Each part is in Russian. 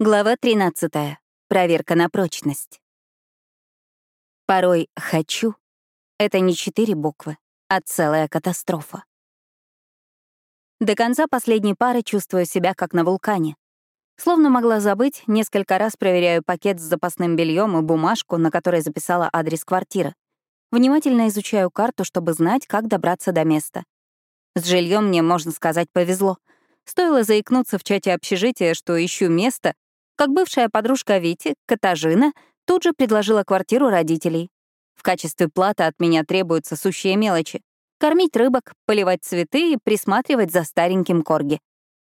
Глава 13. Проверка на прочность. Порой «хочу» — это не четыре буквы, а целая катастрофа. До конца последней пары чувствую себя как на вулкане. Словно могла забыть, несколько раз проверяю пакет с запасным бельем и бумажку, на которой записала адрес квартиры. Внимательно изучаю карту, чтобы знать, как добраться до места. С жильем мне, можно сказать, повезло. Стоило заикнуться в чате общежития, что ищу место, как бывшая подружка Вити, Катажина, тут же предложила квартиру родителей. В качестве платы от меня требуются сущие мелочи — кормить рыбок, поливать цветы и присматривать за стареньким корги.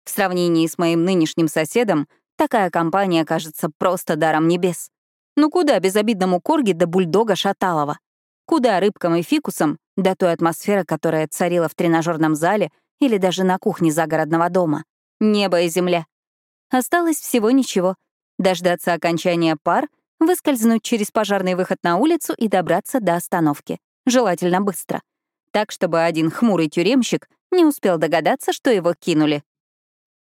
В сравнении с моим нынешним соседом, такая компания кажется просто даром небес. Ну куда безобидному корги до бульдога Шаталова? Куда рыбкам и фикусам до той атмосферы, которая царила в тренажерном зале или даже на кухне загородного дома? Небо и земля. Осталось всего ничего. Дождаться окончания пар, выскользнуть через пожарный выход на улицу и добраться до остановки. Желательно быстро. Так, чтобы один хмурый тюремщик не успел догадаться, что его кинули.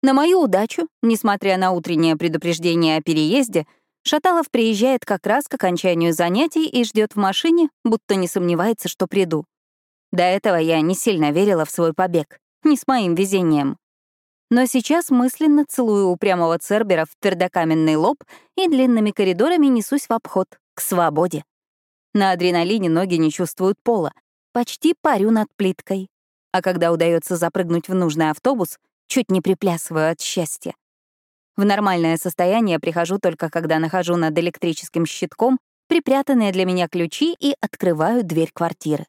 На мою удачу, несмотря на утреннее предупреждение о переезде, Шаталов приезжает как раз к окончанию занятий и ждет в машине, будто не сомневается, что приду. До этого я не сильно верила в свой побег. Не с моим везением. Но сейчас мысленно целую упрямого Цербера в твердокаменный лоб и длинными коридорами несусь в обход, к свободе. На адреналине ноги не чувствуют пола. Почти парю над плиткой. А когда удается запрыгнуть в нужный автобус, чуть не приплясываю от счастья. В нормальное состояние прихожу только когда нахожу над электрическим щитком припрятанные для меня ключи и открываю дверь квартиры.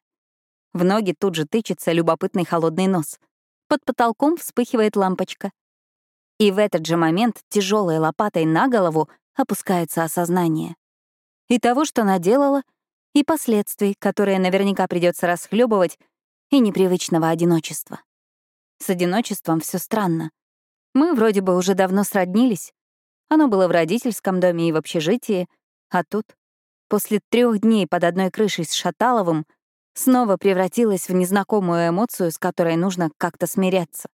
В ноги тут же тычется любопытный холодный нос — под потолком вспыхивает лампочка. И в этот же момент тяжелой лопатой на голову опускается осознание. И того, что наделала, и последствий, которые наверняка придется расхлебывать, и непривычного одиночества. С одиночеством все странно. Мы вроде бы уже давно сроднились. Оно было в родительском доме и в общежитии, а тут, после трех дней под одной крышей с Шаталовым, снова превратилась в незнакомую эмоцию, с которой нужно как-то смиряться.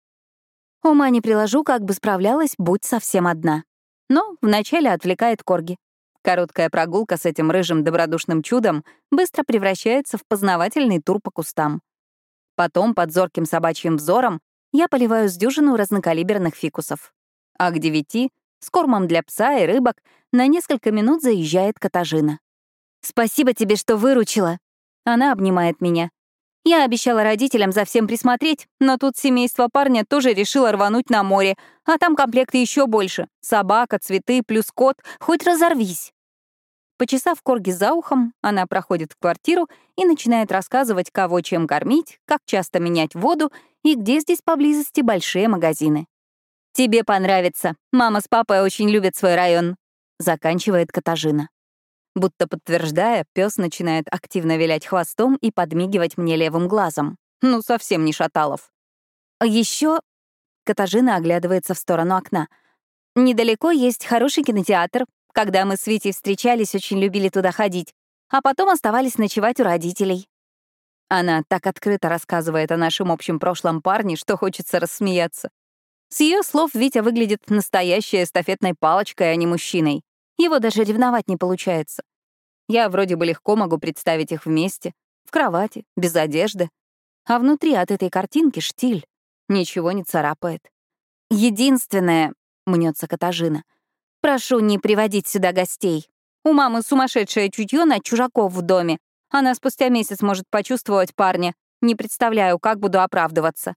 Ума не приложу, как бы справлялась, будь совсем одна. Но вначале отвлекает Корги. Короткая прогулка с этим рыжим добродушным чудом быстро превращается в познавательный тур по кустам. Потом, под зорким собачьим взором, я поливаю с дюжину разнокалиберных фикусов. А к девяти, с кормом для пса и рыбок, на несколько минут заезжает Катажина. «Спасибо тебе, что выручила», она обнимает меня. Я обещала родителям за всем присмотреть, но тут семейство парня тоже решило рвануть на море, а там комплекты еще больше. Собака, цветы, плюс кот, хоть разорвись. Почесав корги за ухом, она проходит в квартиру и начинает рассказывать, кого чем кормить, как часто менять воду и где здесь поблизости большие магазины. «Тебе понравится. Мама с папой очень любят свой район», — заканчивает Катажина. Будто подтверждая, пес начинает активно вилять хвостом и подмигивать мне левым глазом. Ну, совсем не Шаталов. А еще Катажина оглядывается в сторону окна. Недалеко есть хороший кинотеатр. Когда мы с Витей встречались, очень любили туда ходить. А потом оставались ночевать у родителей. Она так открыто рассказывает о нашем общем прошлом парне, что хочется рассмеяться. С ее слов Витя выглядит настоящей эстафетной палочкой, а не мужчиной. Его даже ревновать не получается. Я вроде бы легко могу представить их вместе, в кровати, без одежды. А внутри от этой картинки штиль. Ничего не царапает. Единственное, — мнется Катажина, — прошу не приводить сюда гостей. У мамы сумасшедшее чутье на чужаков в доме. Она спустя месяц может почувствовать парня. Не представляю, как буду оправдываться.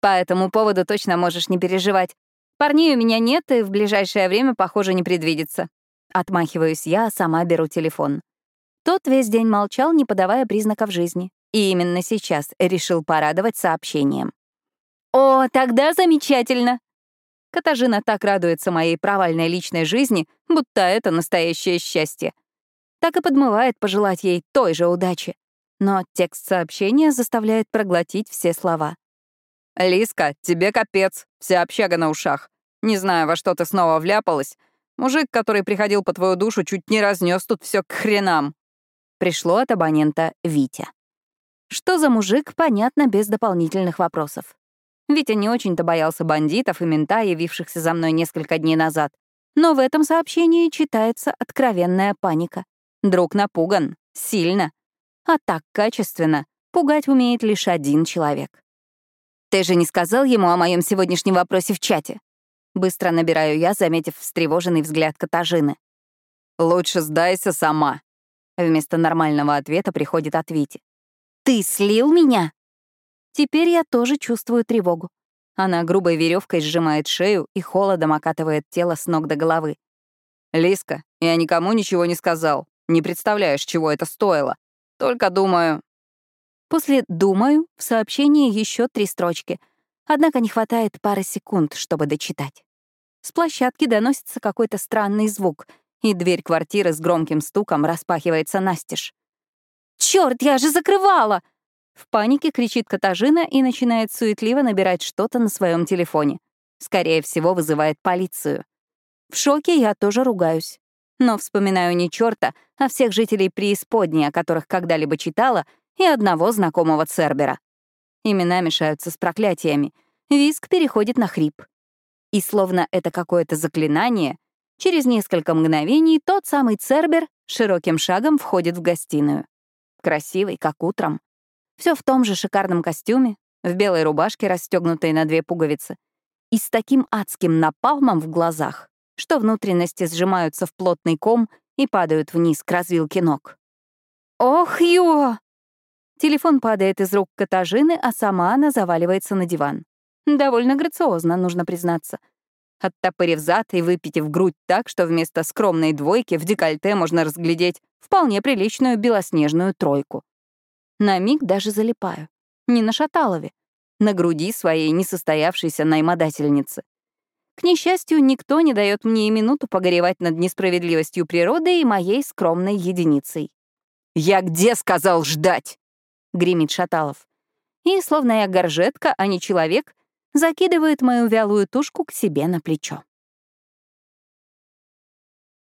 По этому поводу точно можешь не переживать. Парней у меня нет, и в ближайшее время, похоже, не предвидится. Отмахиваюсь я, а сама беру телефон. Тот весь день молчал, не подавая признаков жизни. И именно сейчас решил порадовать сообщением. «О, тогда замечательно!» Катажина так радуется моей провальной личной жизни, будто это настоящее счастье. Так и подмывает пожелать ей той же удачи. Но текст сообщения заставляет проглотить все слова. «Лиска, тебе капец, вся общага на ушах. Не знаю, во что ты снова вляпалась, Мужик, который приходил по твою душу, чуть не разнес тут все к хренам. Пришло от абонента Витя. Что за мужик, понятно, без дополнительных вопросов. Витя не очень-то боялся бандитов и мента, явившихся за мной несколько дней назад. Но в этом сообщении читается откровенная паника. Друг напуган. Сильно. А так качественно пугать умеет лишь один человек. «Ты же не сказал ему о моем сегодняшнем вопросе в чате?» Быстро набираю я, заметив встревоженный взгляд Катажины. «Лучше сдайся сама». Вместо нормального ответа приходит от Вити. «Ты слил меня?» Теперь я тоже чувствую тревогу. Она грубой веревкой сжимает шею и холодом окатывает тело с ног до головы. «Лиска, я никому ничего не сказал. Не представляешь, чего это стоило. Только думаю...» После «думаю» в сообщении еще три строчки. Однако не хватает пары секунд, чтобы дочитать. С площадки доносится какой-то странный звук, и дверь квартиры с громким стуком распахивается настежь. «Чёрт, я же закрывала!» В панике кричит Катажина и начинает суетливо набирать что-то на своем телефоне. Скорее всего, вызывает полицию. В шоке я тоже ругаюсь. Но вспоминаю не черта, а всех жителей преисподней, о которых когда-либо читала, и одного знакомого Цербера. Имена мешаются с проклятиями. Виск переходит на хрип. И словно это какое-то заклинание, через несколько мгновений тот самый Цербер широким шагом входит в гостиную. Красивый, как утром. Все в том же шикарном костюме, в белой рубашке, расстегнутой на две пуговицы, и с таким адским напалмом в глазах, что внутренности сжимаются в плотный ком и падают вниз к развилке ног. «Ох, ё!» Телефон падает из рук Катажины, а сама она заваливается на диван. Довольно грациозно, нужно признаться. Оттопырив зад и выпитив грудь так, что вместо скромной двойки в декольте можно разглядеть вполне приличную белоснежную тройку. На миг даже залипаю. Не на Шаталове, на груди своей несостоявшейся наймодательницы. К несчастью, никто не дает мне и минуту погоревать над несправедливостью природы и моей скромной единицей. «Я где сказал ждать?» — гремит Шаталов. И, словно я горжетка, а не человек, закидывает мою вялую тушку к себе на плечо.